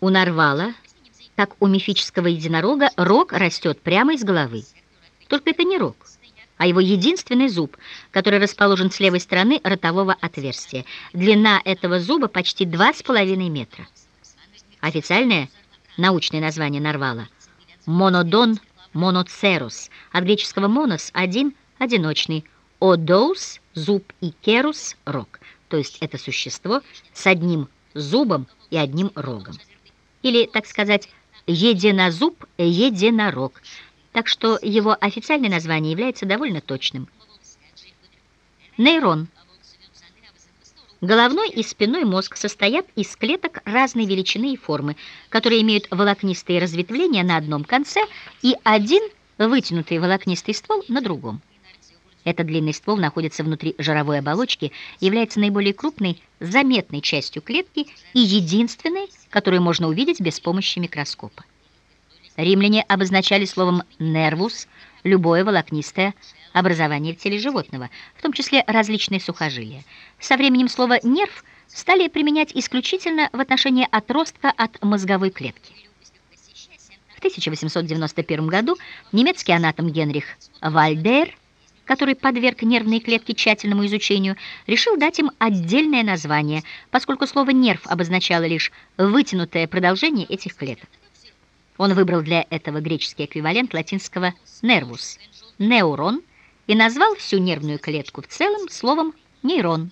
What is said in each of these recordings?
У нарвала, как у мифического единорога, рог растет прямо из головы. Только это не рог, а его единственный зуб, который расположен с левой стороны ротового отверстия. Длина этого зуба почти 2,5 метра. Официальное научное название нарвала – монодон моноцерус, от греческого «монос» – один, одиночный, «одоус» – зуб и «керус» – рог, то есть это существо с одним зубом и одним рогом. Или, так сказать, единозуб единорог, так что его официальное название является довольно точным. Нейрон. Головной и спинной мозг состоят из клеток разной величины и формы, которые имеют волокнистые разветвления на одном конце и один вытянутый волокнистый ствол на другом. Этот длинный ствол находится внутри жировой оболочки, является наиболее крупной, заметной частью клетки и единственной, которую можно увидеть без помощи микроскопа. Римляне обозначали словом «нервус» любое волокнистое образование в теле животного, в том числе различные сухожилия. Со временем слово «нерв» стали применять исключительно в отношении отростка от мозговой клетки. В 1891 году немецкий анатом Генрих Вальдер который подверг нервные клетки тщательному изучению, решил дать им отдельное название, поскольку слово «нерв» обозначало лишь вытянутое продолжение этих клеток. Он выбрал для этого греческий эквивалент латинского «nervus» – «неурон» и назвал всю нервную клетку в целом словом «нейрон».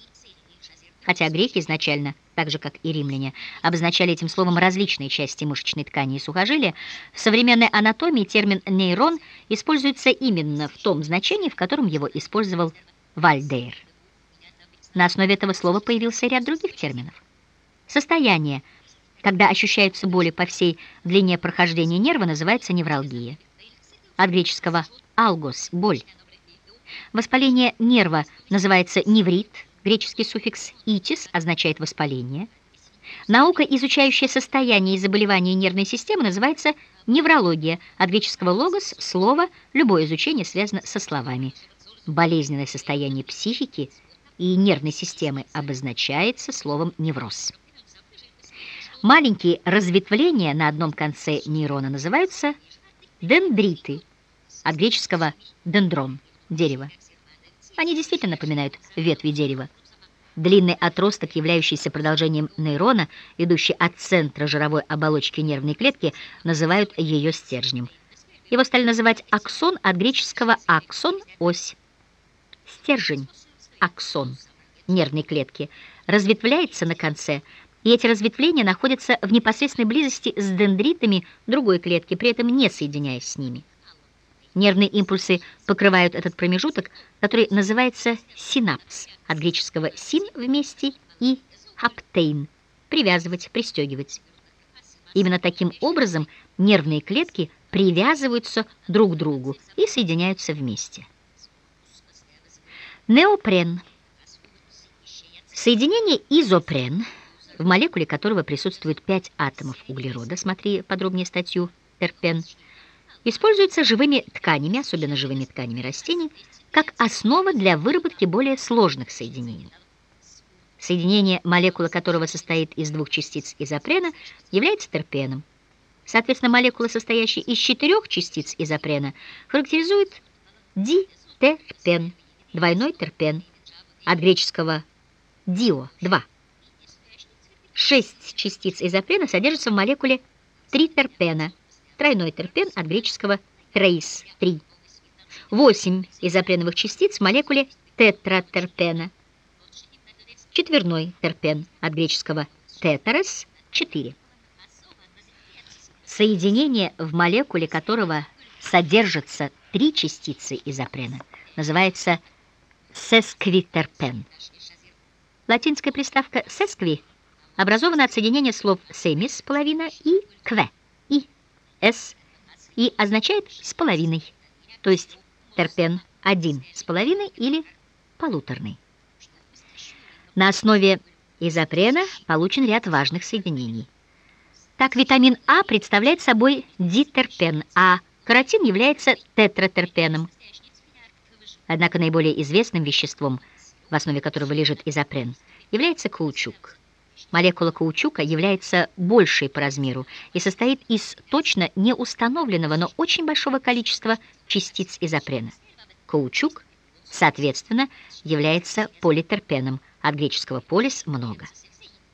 Хотя греки изначально – так же, как и римляне, обозначали этим словом различные части мышечной ткани и сухожилия, в современной анатомии термин «нейрон» используется именно в том значении, в котором его использовал Вальдейр. На основе этого слова появился ряд других терминов. Состояние, когда ощущаются боли по всей длине прохождения нерва, называется невралгия. От греческого «алгос» – боль. Воспаление нерва называется неврит – Греческий суффикс «итис» означает «воспаление». Наука, изучающая состояние и заболевания нервной системы, называется неврология. От греческого «логос» — слово, любое изучение связано со словами. Болезненное состояние психики и нервной системы обозначается словом «невроз». Маленькие разветвления на одном конце нейрона называются дендриты, от греческого «дендрон» — дерево. Они действительно напоминают ветви дерева. Длинный отросток, являющийся продолжением нейрона, идущий от центра жировой оболочки нервной клетки, называют ее стержнем. Его стали называть аксон от греческого «аксон» — ось. Стержень, аксон нервной клетки, разветвляется на конце, и эти разветвления находятся в непосредственной близости с дендритами другой клетки, при этом не соединяясь с ними. Нервные импульсы покрывают этот промежуток, который называется синапс, от греческого «син» вместе и «аптейн» — привязывать, пристегивать. Именно таким образом нервные клетки привязываются друг к другу и соединяются вместе. Неопрен. Соединение изопрен, в молекуле которого присутствует 5 атомов углерода, смотри подробнее статью «Терпен», используется живыми тканями, особенно живыми тканями растений, как основа для выработки более сложных соединений. Соединение, молекула которого состоит из двух частиц изопрена, является терпеном. Соответственно, молекула, состоящая из четырех частиц изопрена, характеризует дитерпен, двойной терпен, от греческого дио – два. Шесть частиц изопрена содержатся в молекуле тритерпена – тройной терпен от греческого «трейс» — «три». Восемь изопреновых частиц в молекуле тетратерпена. Четверной терпен от греческого «тетерес» — «четыре». Соединение, в молекуле которого содержатся три частицы изопрена, называется сесквитерпен. Латинская приставка «сескви» образована от соединения слов «семис» — половина и «кве» «с» и означает «с половиной», то есть терпен один с половиной или полуторный. На основе изопрена получен ряд важных соединений. Так, витамин А представляет собой дитерпен, а каротин является тетратерпеном. Однако наиболее известным веществом, в основе которого лежит изопрен, является каучук. Молекула каучука является большей по размеру и состоит из точно не установленного, но очень большого количества частиц изопрена. Каучук, соответственно, является политерпеном, от греческого «полис» – много.